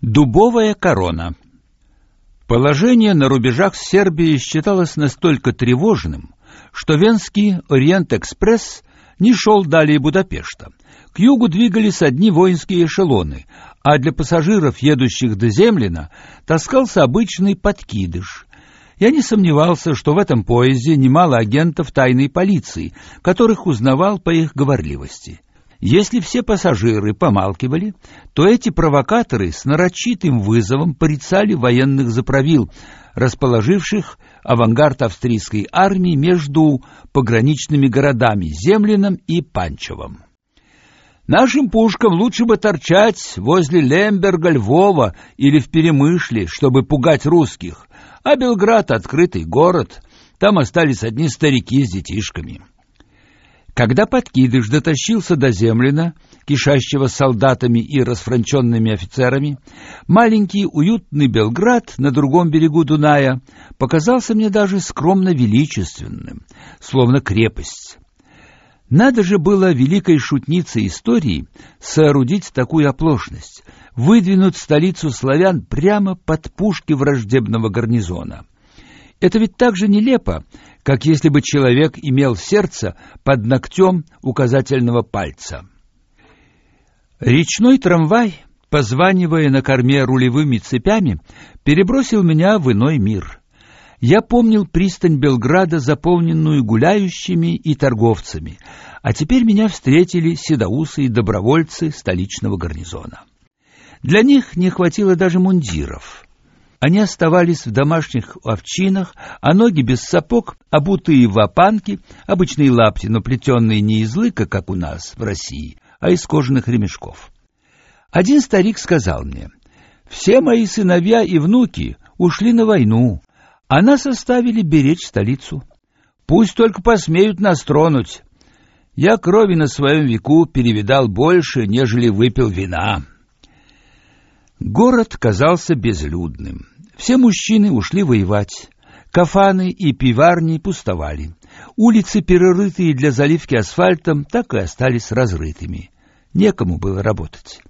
Дубовая корона. Положение на рубежах Сербии считалось настолько тревожным, что Венский Ориент-экспресс не шел далее Будапешта. К югу двигались одни воинские эшелоны, а для пассажиров, едущих до Землина, таскался обычный подкидыш. Я не сомневался, что в этом поезде немало агентов тайной полиции, которых узнавал по их говорливости. Если все пассажиры помалкивали, то эти провокаторы с нарочитым вызовом порицали военных заправил, расположивших авангард австрийской армии между пограничными городами Земляном и Панчевым. Нашим пушкам лучше бы торчать возле Лемберга, Львова или в Перемышле, чтобы пугать русских, а Белград — открытый город, там остались одни старики с детишками. Когда подкидыш дотащился до Землина, кишащего солдатами и расфранченными офицерами, маленький уютный Белград на другом берегу Дуная показался мне даже скромно величественным, словно крепость. Надо же было великой шутнице истории соорудить такую оплошность, выдвинуть столицу славян прямо под пушки враждебного гарнизона. Это ведь так же нелепо, как если бы человек имел сердце под ногтем указательного пальца. Речной трамвай, позванивая на корме рулевыми цепями, перебросил меня в иной мир. Я помнил пристань Белграда, заполненную гуляющими и торговцами, а теперь меня встретили седоусы и добровольцы столичного гарнизона. Для них не хватило даже мундиров. Они оставались в домашних овчинах, а ноги без сапог, обутые в опанки, обычные лапти, но плетенные не из лыка, как у нас в России, а из кожаных ремешков. Один старик сказал мне, «Все мои сыновья и внуки ушли на войну, а нас оставили беречь столицу. Пусть только посмеют нас тронуть. Я крови на своем веку перевидал больше, нежели выпил вина». Город казался безлюдным. Все мужчины ушли воевать. Кафаны и пиварни пустовали. Улицы, перерытые для заливки асфальтом, так и остались разрытыми. Некому было работать.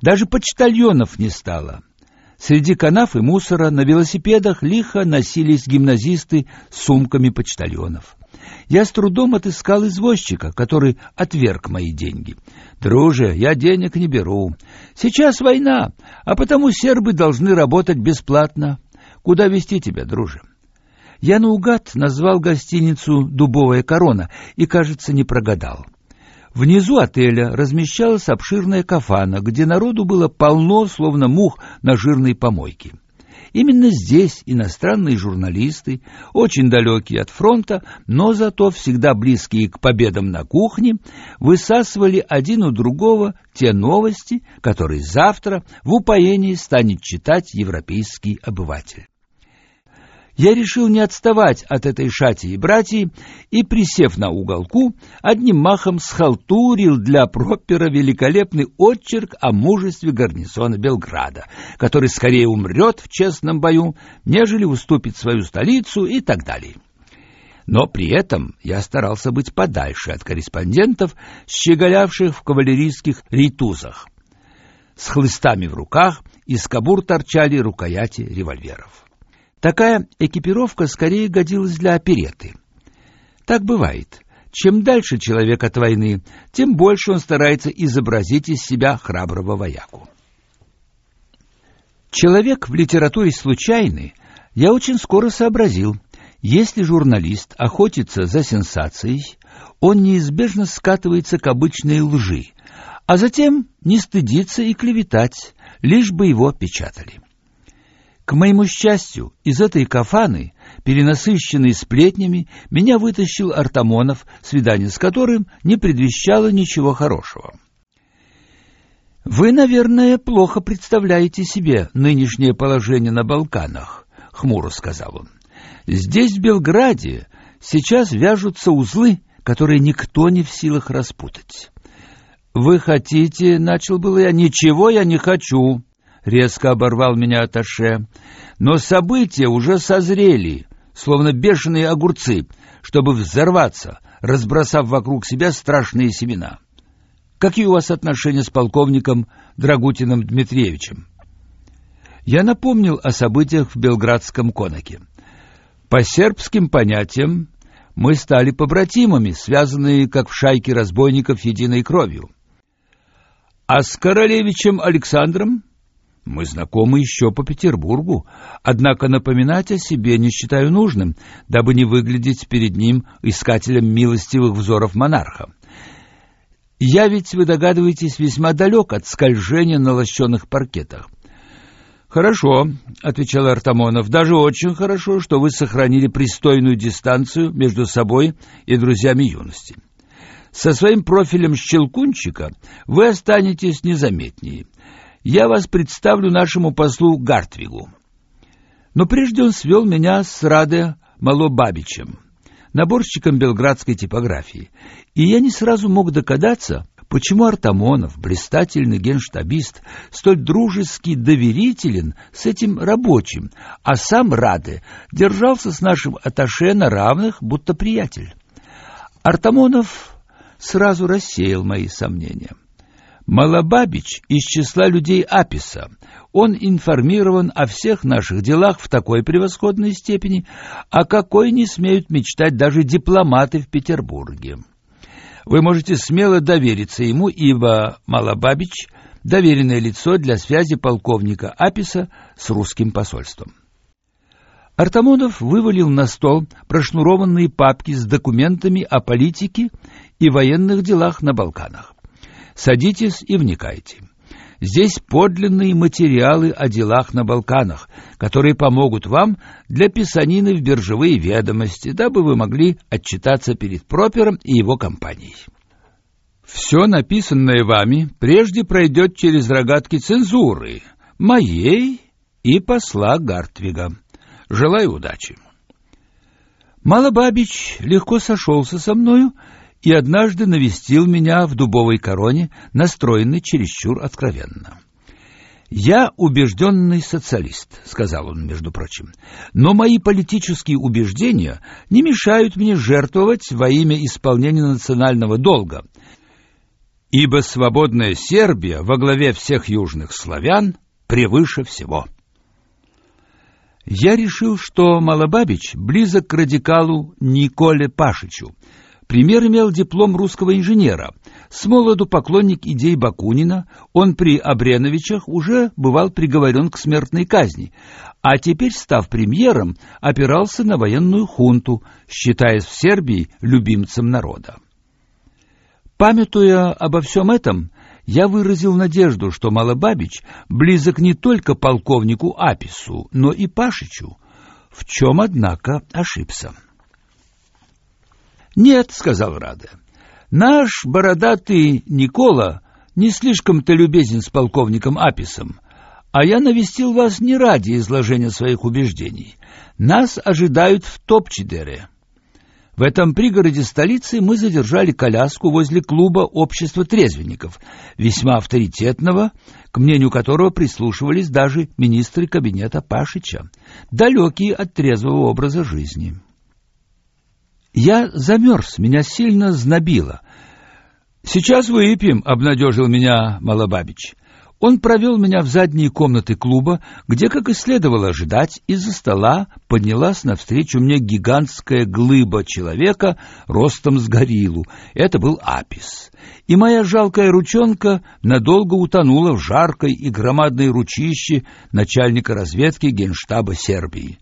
Даже почтальонов не стало. Среди канав и мусора на велосипедах лихо носились гимназисты с сумками почтальонов. Я с трудом отыскал извозчика, который отверг мои деньги. «Друже, я денег не беру. Сейчас война, а потому сербы должны работать бесплатно. Куда везти тебя, друже?» Я наугад назвал гостиницу «Дубовая корона» и, кажется, не прогадал. Внизу отеля размещалась обширная кафана, где народу было полно, словно мух на жирной помойке. Именно здесь иностранные журналисты, очень далекие от фронта, но зато всегда близкие к победам на кухне, высасывали один у другого те новости, которые завтра в упоении станет читать европейский обыватель я решил не отставать от этой шати и братьи и, присев на уголку, одним махом схалтурил для пропера великолепный отчерк о мужестве гарнизона Белграда, который скорее умрет в честном бою, нежели уступит свою столицу и так далее. Но при этом я старался быть подальше от корреспондентов, щеголявших в кавалерийских ритузах. С хлыстами в руках из кобур торчали рукояти револьверов. Такая экипировка скорее годилась для опереты. Так бывает. Чем дальше человек от войны, тем больше он старается изобразить из себя храброго вояку. Человек в литературе случайный, я очень скоро сообразил. Если журналист охотится за сенсацией, он неизбежно скатывается к обычной лжи, а затем не стыдится и клеветать, лишь бы его печатали. К моему счастью, из этой кафаны, перенасыщенной сплетнями, меня вытащил Артамонов, свидание с которым не предвещало ничего хорошего. Вы, наверное, плохо представляете себе нынешнее положение на Балканах, хмуро сказал он. Здесь в Белграде сейчас вяжутся узлы, которые никто не в силах распутать. Вы хотите, начал было я, ничего я не хочу, резко оборвал меня Аташе. Но события уже созрели, словно бешеные огурцы, чтобы взорваться, разбросав вокруг себя страшные семена. Какие у вас отношения с полковником Драгутиным Дмитриевичем? Я напомнил о событиях в Белградском конаке. По сербским понятиям мы стали побратимами, связанные, как в шайке разбойников, единой кровью. А с королевичем Александром мы знакомы еще по Петербургу, однако напоминать о себе не считаю нужным, дабы не выглядеть перед ним искателем милостивых взоров монарха. Я ведь, вы догадываетесь, весьма далек от скольжения на лощеных паркетах. Хорошо, отвечал Артамонов. Даже очень хорошо, что вы сохранили пристойную дистанцию между собой и друзьями юности. Со своим профилем щелкунчика вы останетесь незаметнее. Я вас представлю нашему послу Гартвигу. Но прежде он свел меня с Раде Малобабичем, наборщиком белградской типографии, и я не сразу мог догадаться, почему Артамонов, блистательный генштабист, столь дружески доверителен с этим рабочим, а сам Раде держался с нашим атташе на равных, будто приятель. Артамонов сразу рассеял мои сомнения. Малабабич из числа людей Аписа. Он информирован о всех наших делах в такой превосходной степени, о какой не смеют мечтать даже дипломаты в Петербурге. Вы можете смело довериться ему, ибо Малабабич — доверенное лицо для связи полковника Аписа с русским посольством. Артамонов вывалил на стол прошнурованные папки с документами о политике и военных делах на Балканах. Садитесь и вникайте. Здесь подлинные материалы о делах на Балканах, которые помогут вам для писанины в биржевые ведомости, дабы вы могли отчитаться перед Пропером и его компанией. Все написанное вами прежде пройдет через рогатки цензуры, моей и посла Гартвига. Желаю удачи. Малобабич легко сошелся со мною и однажды навестил меня в дубовой короне, настроенный чересчур откровенно. «Я убежденный социалист», — сказал он, между прочим, «но мои политические убеждения не мешают мне жертвовать во имя исполнения национального долга, ибо свободная Сербия во главе всех южных славян превыше всего». Я решил, что Малобабич близок к радикалу Николе Пашичу, Пример имел диплом русского инженера. С молоду поклонник идей Бакунина, он при Абреновичах уже бывал приговорен к смертной казни, а теперь, став премьером, опирался на военную хунту, считаясь в Сербии любимцем народа. Памятуя обо всем этом, я выразил надежду, что Малобабич близок не только полковнику Апису, но и Пашичу, в чем, однако, ошибся. «Нет», — сказал Рада, — «наш бородатый Никола не слишком-то любезен с полковником Аписом, а я навестил вас не ради изложения своих убеждений. Нас ожидают в Топчидере». В этом пригороде столицы мы задержали коляску возле клуба общества трезвенников, весьма авторитетного, к мнению которого прислушивались даже министры кабинета Пашича, далекие от трезвого образа жизни. Я замерз, меня сильно знобило. «Сейчас выпьем», — обнадежил меня Малобабич. Он провел меня в задние комнаты клуба, где, как и следовало ожидать, из-за стола поднялась навстречу мне гигантская глыба человека ростом с гориллу. Это был Апис. И моя жалкая ручонка надолго утонула в жаркой и громадной ручище начальника разведки Генштаба Сербии.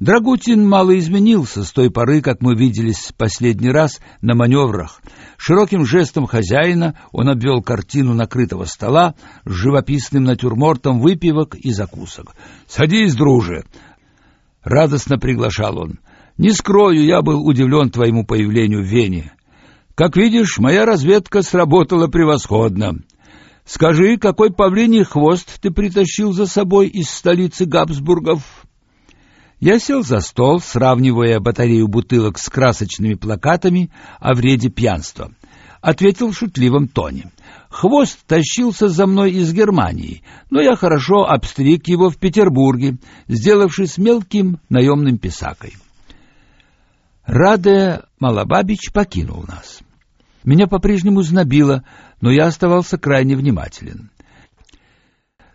Драгутин мало изменился с той поры, как мы виделись последний раз на маневрах. Широким жестом хозяина он обвел картину накрытого стола с живописным натюрмортом выпивок и закусок. «Садись, друже!» — радостно приглашал он. «Не скрою, я был удивлен твоему появлению в Вене. Как видишь, моя разведка сработала превосходно. Скажи, какой павлиний хвост ты притащил за собой из столицы Габсбургов?» Я сел за стол, сравнивая батарею бутылок с красочными плакатами о вреде пьянства. Ответил в шутливом тоне. Хвост тащился за мной из Германии, но я хорошо обстриг его в Петербурге, сделавшись мелким наемным писакой. Раде Малабабич покинул нас. Меня по-прежнему знобило, но я оставался крайне внимателен.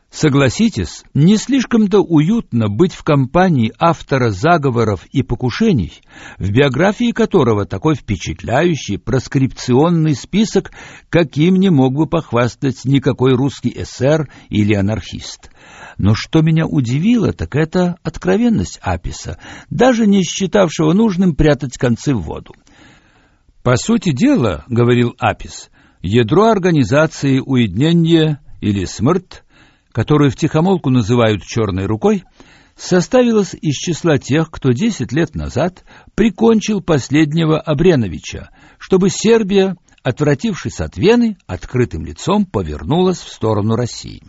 Согласитесь, не слишком-то уютно быть в компании автора заговоров и покушений, в биографии которого такой впечатляющий проскрипционный список, каким не мог бы похвастать никакой русский эсер или анархист. Но что меня удивило, так это откровенность Аписа, даже не считавшего нужным прятать концы в воду. По сути дела, говорил Апис, ядро организации уединения или смерть которую втихомолку называют «черной рукой», составилась из числа тех, кто десять лет назад прикончил последнего Абреновича, чтобы Сербия, отвратившись от Вены, открытым лицом повернулась в сторону России.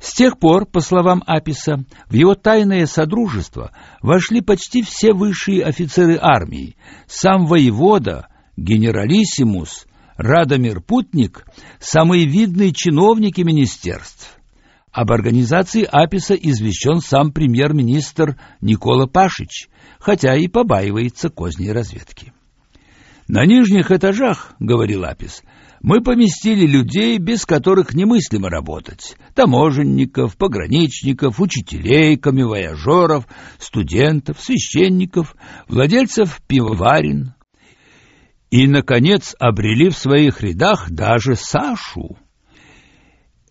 С тех пор, по словам Аписа, в его тайное содружество вошли почти все высшие офицеры армии, сам воевода, генералиссимус, Радомир Путник, самые видные чиновники министерств. Об организации Аписа извещен сам премьер-министр Никола Пашич, хотя и побаивается козней разведки. «На нижних этажах, — говорил Апис, — мы поместили людей, без которых немыслимо работать. Таможенников, пограничников, учителей, камевояжеров, студентов, священников, владельцев пивоварен. И, наконец, обрели в своих рядах даже Сашу,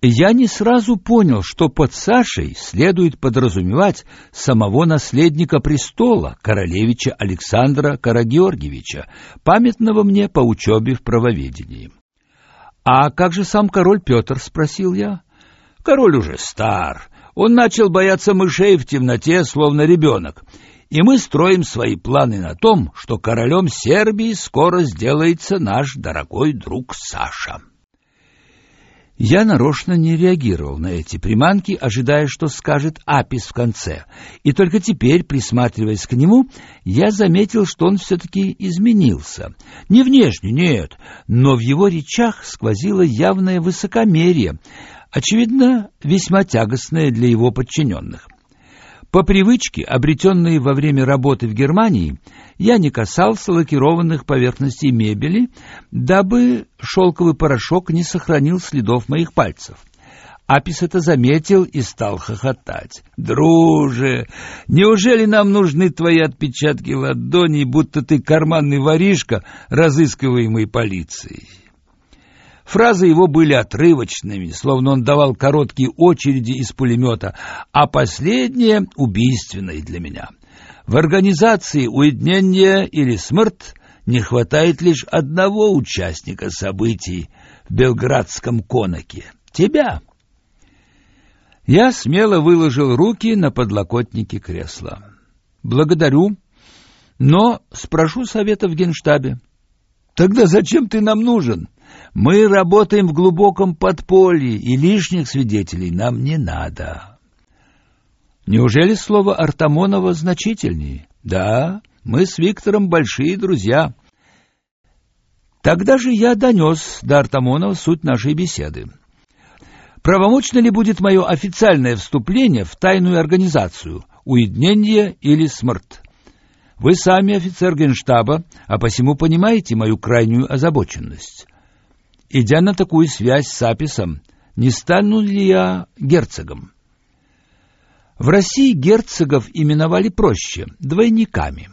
я не сразу понял, что под Сашей следует подразумевать самого наследника престола, королевича Александра Карагеоргиевича, памятного мне по учебе в правоведении. «А как же сам король Петр?» — спросил я. «Король уже стар. Он начал бояться мышей в темноте, словно ребенок. И мы строим свои планы на том, что королем Сербии скоро сделается наш дорогой друг Саша». Я нарочно не реагировал на эти приманки, ожидая, что скажет Апис в конце. И только теперь, присматриваясь к нему, я заметил, что он все-таки изменился. Не внешне, нет, но в его речах сквозило явное высокомерие, очевидно, весьма тягостное для его подчиненных. По привычке, обретенной во время работы в Германии, я не касался лакированных поверхностей мебели, дабы шелковый порошок не сохранил следов моих пальцев. Апис это заметил и стал хохотать. «Друже, неужели нам нужны твои отпечатки ладоней, будто ты карманный воришка, разыскиваемый полицией?» Фразы его были отрывочными, словно он давал короткие очереди из пулемета, а последние — убийственные для меня. В организации уединения или смерть не хватает лишь одного участника событий в белградском конаке — тебя. Я смело выложил руки на подлокотники кресла. Благодарю, но спрошу совета в генштабе. Тогда зачем ты нам нужен? Мы работаем в глубоком подполье, и лишних свидетелей нам не надо. Неужели слово Артамонова значительнее? Да, мы с Виктором большие друзья. Тогда же я донес до Артамонова суть нашей беседы. Правомочно ли будет мое официальное вступление в тайную организацию, уединение или смерть? Вы сами офицер генштаба, а посему понимаете мою крайнюю озабоченность. Идя на такую связь с Аписом, не стану ли я герцогом? В России герцогов именовали проще — двойниками.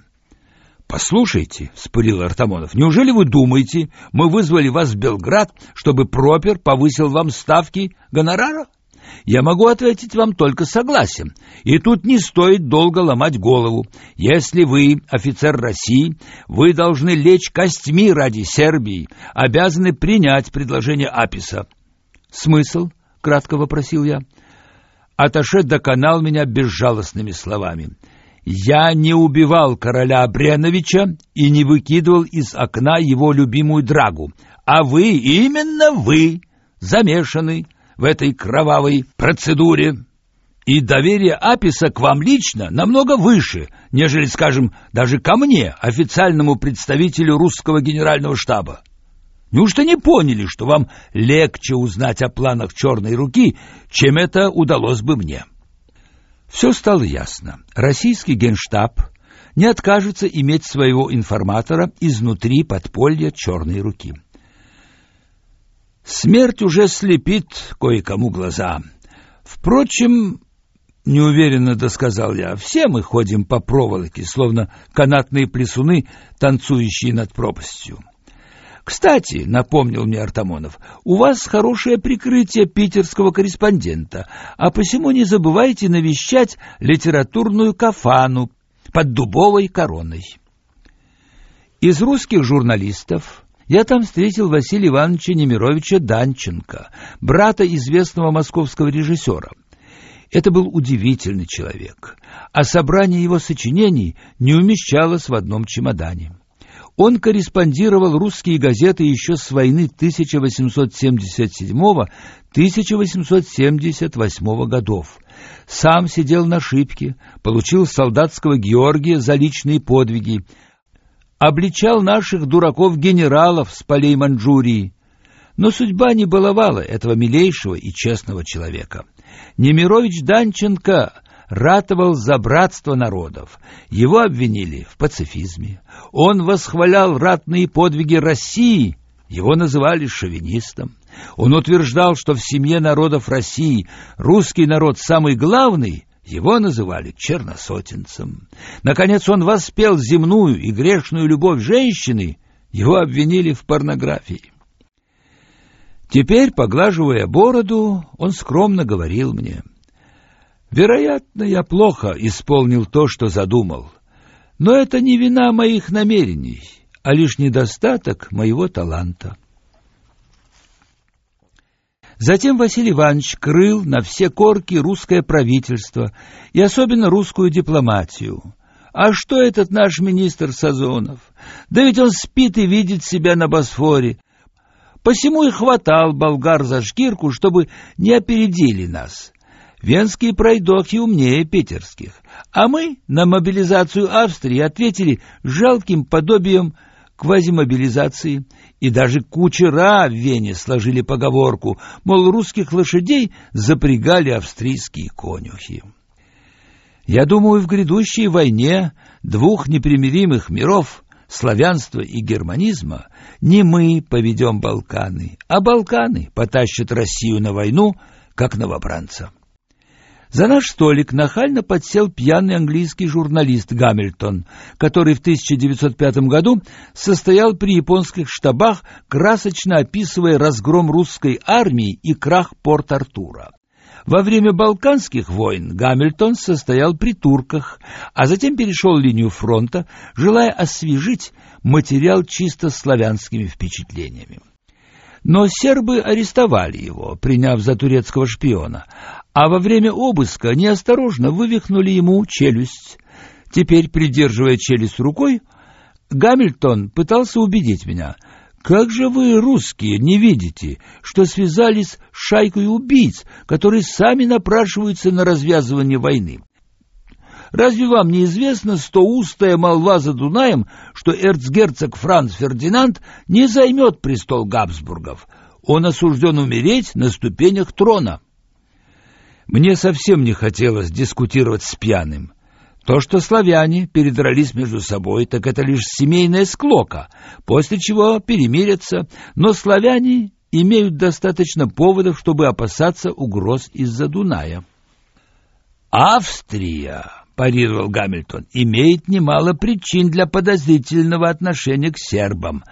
«Послушайте», — вспылил Артамонов, — «неужели вы думаете, мы вызвали вас в Белград, чтобы Пропер повысил вам ставки гонорара?» Я могу ответить вам только согласен. И тут не стоит долго ломать голову. Если вы офицер России, вы должны лечь костьми ради Сербии, обязаны принять предложение Аписа. Смысл? кратко вопросил я. Аташе доконал меня безжалостными словами. Я не убивал короля Бреновича и не выкидывал из окна его любимую драгу, а вы, именно вы, замешаны в этой кровавой процедуре. И доверие Аписа к вам лично намного выше, нежели, скажем, даже ко мне, официальному представителю русского генерального штаба. Неужто не поняли, что вам легче узнать о планах черной руки, чем это удалось бы мне? Все стало ясно. Российский генштаб не откажется иметь своего информатора изнутри подполья черной руки. Смерть уже слепит кое-кому глаза. Впрочем, неуверенно досказал я, все мы ходим по проволоке, словно канатные плесуны, танцующие над пропастью. Кстати, напомнил мне Артамонов, у вас хорошее прикрытие питерского корреспондента, а посему не забывайте навещать литературную кафану под дубовой короной. Из русских журналистов я там встретил Василия Ивановича Немировича Данченко, брата известного московского режиссера. Это был удивительный человек, а собрание его сочинений не умещалось в одном чемодане. Он корреспондировал русские газеты еще с войны 1877-1878 годов. Сам сидел на шибке, получил солдатского Георгия за личные подвиги, обличал наших дураков-генералов с полей Манчжурии. Но судьба не баловала этого милейшего и честного человека. Немирович Данченко ратовал за братство народов. Его обвинили в пацифизме. Он восхвалял ратные подвиги России, его называли шовинистом. Он утверждал, что в семье народов России русский народ самый главный, его называли черносотенцем. Наконец он воспел земную и грешную любовь женщины, его обвинили в порнографии. Теперь, поглаживая бороду, он скромно говорил мне: "Вероятно, я плохо исполнил то, что задумал, но это не вина моих намерений, а лишь недостаток моего таланта". Затем Василий Иванович крыл на все корки русское правительство и особенно русскую дипломатию. А что этот наш министр Сазонов? Да ведь он спит и видит себя на Босфоре. Посему и хватал болгар за шкирку, чтобы не опередили нас. Венские пройдохи умнее питерских, а мы на мобилизацию Австрии ответили жалким подобием квазимобилизации, и даже кучера в Вене сложили поговорку, мол, русских лошадей запрягали австрийские конюхи. Я думаю, в грядущей войне двух непримиримых миров, славянства и германизма, не мы поведем Балканы, а Балканы потащат Россию на войну, как новобранца. За наш столик нахально подсел пьяный английский журналист Гамильтон, который в 1905 году состоял при японских штабах, красочно описывая разгром русской армии и крах Порт-Артура. Во время Балканских войн Гамильтон состоял при турках, а затем перешел линию фронта, желая освежить материал чисто славянскими впечатлениями. Но сербы арестовали его, приняв за турецкого шпиона, а во время обыска неосторожно вывихнули ему челюсть. Теперь, придерживая челюсть рукой, Гамильтон пытался убедить меня. «Как же вы, русские, не видите, что связались с шайкой убийц, которые сами напрашиваются на развязывание войны? Разве вам не известно стоустая молва за Дунаем, что эрцгерцог Франц Фердинанд не займет престол Габсбургов? Он осужден умереть на ступенях трона». Мне совсем не хотелось дискутировать с пьяным. То, что славяне передрались между собой, так это лишь семейная склока, после чего перемирятся, но славяне имеют достаточно поводов, чтобы опасаться угроз из-за Дуная. Австрия, парировал Гамильтон, имеет немало причин для подозрительного отношения к сербам.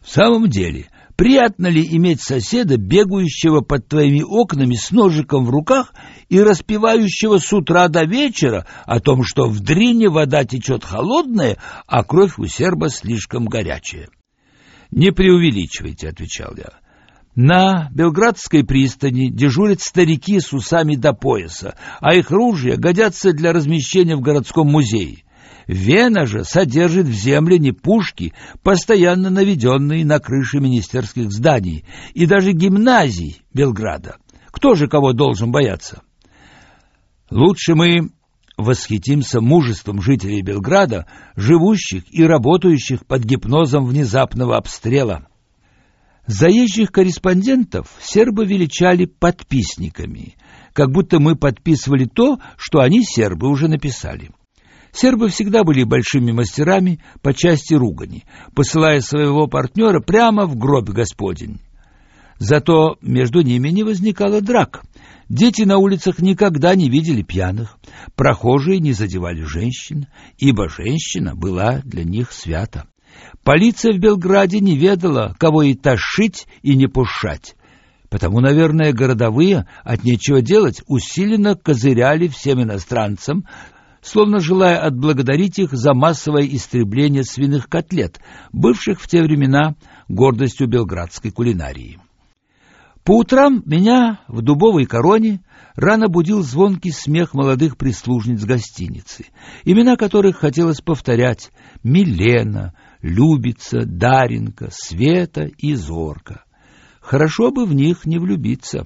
В самом деле, Приятно ли иметь соседа, бегающего под твоими окнами с ножиком в руках и распевающего с утра до вечера о том, что в дрине вода течет холодная, а кровь у серба слишком горячая? Не преувеличивайте, отвечал я. На Белградской пристани дежурят старики с усами до пояса, а их ружья годятся для размещения в городском музее. Вена же содержит в земле не пушки, постоянно наведенные на крыши министерских зданий и даже гимназий Белграда. Кто же кого должен бояться? Лучше мы восхитимся мужеством жителей Белграда, живущих и работающих под гипнозом внезапного обстрела. Заезжих корреспондентов сербы величали подписниками, как будто мы подписывали то, что они сербы уже написали. Сербы всегда были большими мастерами по части ругани, посылая своего партнера прямо в гроб Господень. Зато между ними не возникало драк, Дети на улицах никогда не видели пьяных, прохожие не задевали женщин, ибо женщина была для них свята. Полиция в Белграде не ведала, кого и тащить, и не пушать. Потому, наверное, городовые от нечего делать усиленно козыряли всем иностранцам, словно желая отблагодарить их за массовое истребление свиных котлет, бывших в те времена гордостью белградской кулинарии. По утрам меня в дубовой короне рано будил звонкий смех молодых прислужниц гостиницы, имена которых хотелось повторять Милена, Любица, Даренька, Света и Зорка. Хорошо бы в них не влюбиться.